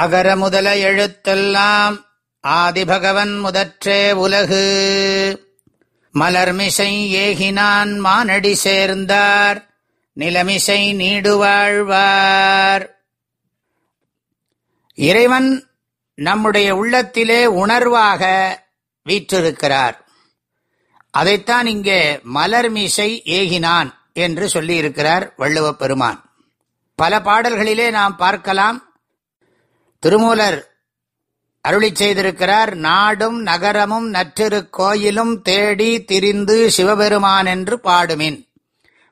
அகர முதல எழுத்தெல்லாம் ஆதிபகவன் முதற்றே உலகு. மலர்மிசை ஏகினான் மானடி சேர்ந்தார் நிலமிசை நீடுவாழ்வார். இறைவன் நம்முடைய உள்ளத்திலே உணர்வாக வீற்றிருக்கிறார். அதைத்தான் இங்கே மலர்மிசை ஏகினான் என்று சொல்லியிருக்கிறார் வள்ளுவ பெருமான். பல பாடல்களிலே நாம் பார்க்கலாம். திருமூலர் அருளி செய்திருக்கிறார் நாடும் நகரமும் நற்றிரு கோயிலும் தேடி திரிந்து சிவபெருமான் என்று பாடுமின்.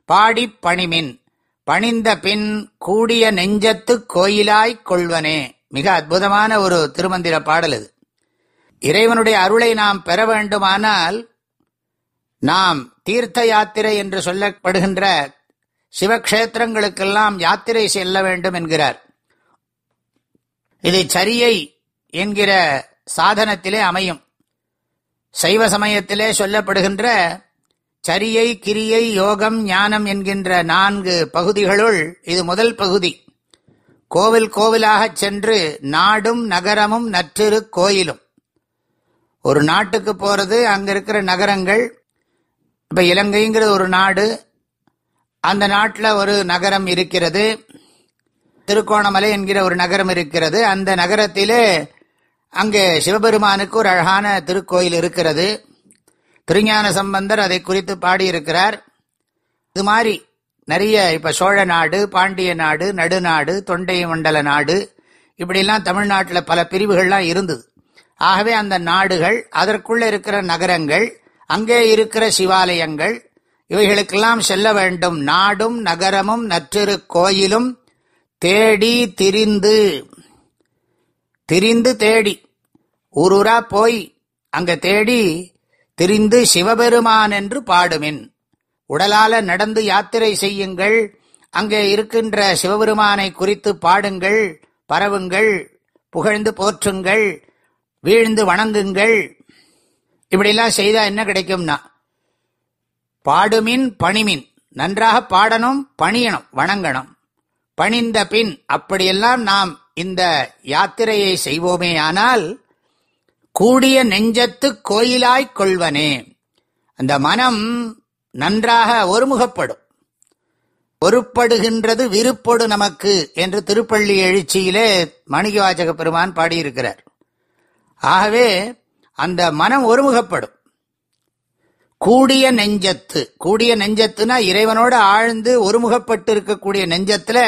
பாடிப் பணிமின். பணிந்த பின் கூடிய நெஞ்சத்து கோயிலாய்க் கொள்வனே. மிக அற்புதமான ஒரு திருமந்திர பாடல் இது. இறைவனுடைய அருளை நாம் பெற வேண்டுமானால் நாம் தீர்த்த யாத்திரை என்று சொல்லப்படுகின்ற சிவக்ஷேத்திரங்களுக்கெல்லாம் யாத்திரை செல்ல வேண்டும் என்கிறார். இது சரியை என்கிற சாதனத்திலே அமையும். சைவ சமயத்திலே சொல்லப்படுகின்ற சரியை கிரியை யோகம் ஞானம் என்கின்ற நான்கு பகுதிகளுள் இது முதல் பகுதி. கோவில் கோவிலாகச் சென்று நாடும் நகரமும் நற்றிரு கோயிலும். ஒரு நாட்டுக்கு போகிறது அங்கே இருக்கிற நகரங்கள் இப்போ இலங்கைங்கிறது ஒரு நாடு அந்த நாட்டில் ஒரு நகரம் இருக்கிறது. திருக்கோணமலை என்கிற ஒரு நகரம் இருக்கிறது. அந்த நகரத்திலே அங்கே சிவபெருமானுக்கு ஒரு அழகான திருக்கோயில் இருக்கிறது. திருஞான சம்பந்தர் அதை குறித்து பாடியிருக்கிறார். இது மாதிரி நிறைய இப்போ சோழ நாடு பாண்டிய நாடு நடுநாடு தொண்டை மண்டல நாடு இப்படிலாம் தமிழ்நாட்டில் பல பிரிவுகள்லாம் இருந்தது. ஆகவே அந்த நாடுகள் அதற்குள்ளே இருக்கிற நகரங்கள் அங்கே இருக்கிற சிவாலயங்கள் இவைகளுக்கெல்லாம் செல்ல வேண்டும். நாடும் நகரமும் நற்றிரு கோயிலும் தேடி திரிந்து. திரிந்து தேடி. ஊரூரா போய். அங்க தேடி திரிந்து சிவபெருமான் என்று பாடுமின். உடலால நடந்து யாத்திரை செய்யுங்கள். அங்கே இருக்கின்ற சிவபெருமானை குறித்து பாடுங்கள் பரவுங்கள் புகழ்ந்து போற்றுங்கள் வீழ்ந்து வணங்குங்கள். இப்படிலாம் செய்தா என்ன கிடைக்கும்னா? பாடுமின் பணிமின். நன்றாக பாடணும் பணியணும் வணங்கணும். பணிந்த பின் அப்படியெல்லாம் நாம் இந்த யாத்திரையை செய்வோமே ஆனால் கூடிய நெஞ்சத்து கோயிலாய்க் கொள்வனே. அந்த மனம் நன்றாக ஒருமுகப்படும். பொறுப்படுகின்றது விருப்பொடு நமக்கு என்று திருப்பள்ளி எழுச்சியிலே மணிகவாச்சக பெருமான் பாடியிருக்கிறார். ஆகவே அந்த மனம் ஒருமுகப்படும். கூடிய நெஞ்சத்து கூடிய நெஞ்சத்துனா இறைவனோட ஆழ்ந்து ஒருமுகப்பட்டு இருக்கக்கூடிய நெஞ்சத்துல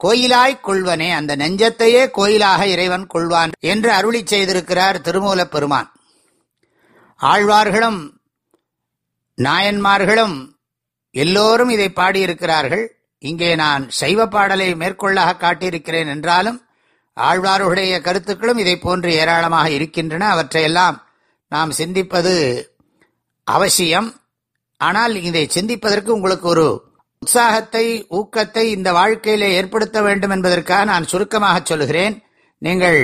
கோயிலாய்க் கொள்வனே அந்த நெஞ்சத்தையே கோயிலாக இறைவன் கொள்வான் என்று அருளி செய்திருக்கிறார் திருமூலப் பெருமான். ஆழ்வார்களும் நாயன்மார்களும் எல்லோரும் இதை பாடியிருக்கிறார்கள். இங்கே நான் சைவ பாடலை மேற்கொள்ளாக காட்டியிருக்கிறேன் என்றாலும் ஆழ்வார்களுடைய கருத்துக்களும் இதை போன்று ஏராளமாக இருக்கின்றன. அவற்றையெல்லாம் நாம் சிந்திப்பது அவசியம். ஆனால் இதை சிந்திப்பதற்கு உங்களுக்கு ஒரு உற்சாகத்தை ஊக்கத்தை இந்த வாழ்க்கையிலே ஏற்படுத்த வேண்டும் என்பதற்காக நான் சுருக்கமாக சொல்கிறேன் நீங்கள்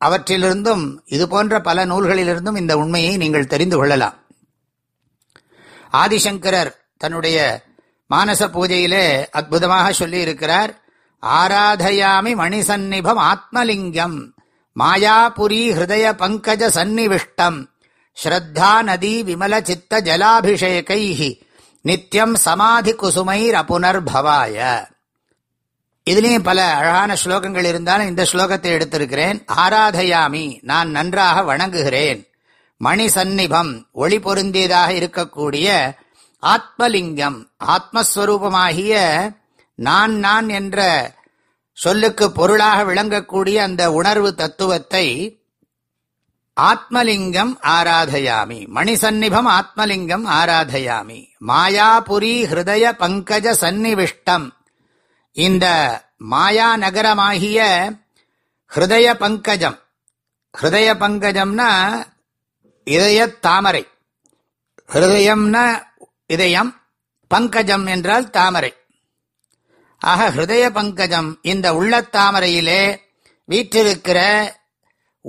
அவற்றிலிருந்தும் இது போன்ற பல நூல்களிலிருந்தும் இந்த உண்மையை நீங்கள் தெரிந்து கொள்ளலாம். ஆதிசங்கரர் தன்னுடைய மானச பூஜையிலே அற்புதமாக சொல்லி இருக்கிறார் ஆராதயாமி மணிசன்னிபம் ஆத்மலிங்கம் மாயாபுரி ஹிருதய பங்கஜ சந்நிவிஷ்டம் ஸ்ரத்தா நதி விமல சித்த ஜலாபிஷேகை நித்தியம் சமாதி குசுமைர் அப்புனர்பவாய இதுலேயும் பல அழகான ஸ்லோகங்கள் இருந்தாலும் இந்த ஸ்லோகத்தை எடுத்திருக்கிறேன். ஆராதயாமி நான் நன்றாக வணங்குகிறேன். மணி சந்நிபம் ஒளி பொருந்தியதாக இருக்கக்கூடிய ஆத்மலிங்கம் ஆத்மஸ்வரூபமாகிய நான் நான் என்ற சொல்லுக்கு பொருளாக விளங்கக்கூடிய அந்த உணர்வு தத்துவத்தை ஆத்மலிங்கம் ஆராதயாமி. மணிசன்னிபம் ஆத்மலிங்கம் ஆராதயாமி. மாயாபுரி ஹிருதய பங்கஜ சந்நிவிஷ்டம். இந்த மாயா நகரமாகிய ஹிருதய பங்கஜம். ஹிருதய பங்கஜம்னா இதய தாமரை. ஹிருதயம்னா இதயம் பங்கஜம் என்றால் தாமரை. ஆக ஹிருதய பங்கஜம் இந்த உள்ளத்தாமரையிலே வீற்றிருக்கிற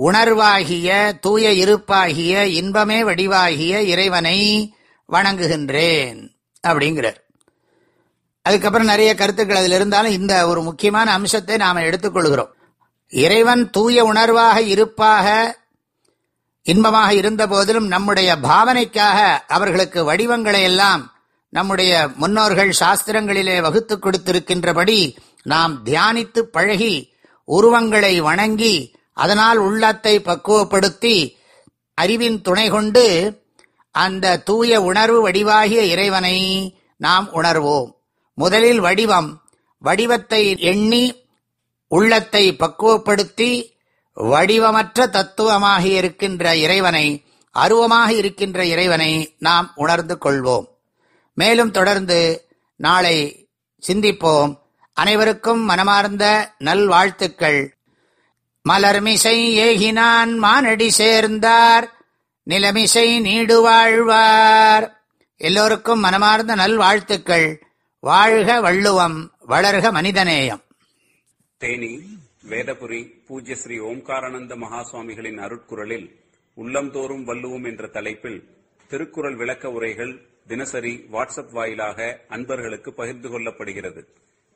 உணர்வாகிய தூய இருப்பாகிய இன்பமே வடிவாகிய இறைவனை வணங்குகின்றேன் அப்படிங்கிறார். அதுக்கப்புறம் நிறைய கருத்துக்கள் அதில் இருந்தாலும் இந்த ஒரு முக்கியமான அம்சத்தை நாம் எடுத்துக்கொள்கிறோம். இறைவன் தூய உணர்வாக இருப்பாக இன்பமாக இருந்த போதிலும் நம்முடைய பாவனைக்காக அவர்களுக்கு வடிவங்களை எல்லாம் நம்முடைய முன்னோர்கள் சாஸ்திரங்களிலே வகுத்து கொடுத்திருக்கின்றபடி நாம் தியானித்து பழகி உருவங்களை வணங்கி அதனால் உள்ளத்தை பக்குவப்படுத்தி அறிவின் துணை கொண்டு அந்த தூய உணர்வு வடிவாகிய இறைவனை நாம் உணர்வோம். முதலில் வடிவம். வடிவத்தை எண்ணி உள்ளத்தை பக்குவப்படுத்தி வடிவமற்ற தத்துவமாக இருக்கின்ற இறைவனை அருவமாக இருக்கின்ற இறைவனை நாம் உணர்ந்து கொள்வோம். மேலும் தொடர்ந்து நாளை சிந்திப்போம். அனைவருக்கும் மனமார்ந்த நல்வாழ்த்துக்கள். மலர்மிசை ஏகினான் மானடி சேர்ந்தார் நிலமிசை நீடு வாழ்வார். எல்லோருக்கும் மனமார்ந்த நல்வாழ்த்துக்கள். வாழ்க வள்ளுவம் வளர்க மனிதநேயம். தேனி வேதபுரி பூஜ்ய ஸ்ரீ ஓம்காரானந்த மகாசுவாமிகளின் அருட்குரலில் உள்ளம்தோறும் வள்ளுவோம் என்ற தலைப்பில் திருக்குறள் விளக்க உரைகள் தினசரி வாட்ஸ்அப் வாயிலாக அன்பர்களுக்கு பகிர்ந்து கொள்ளப்படுகிறது.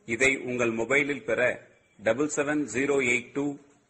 இதை உங்கள் மொபைலில் பெற double seven zero eight two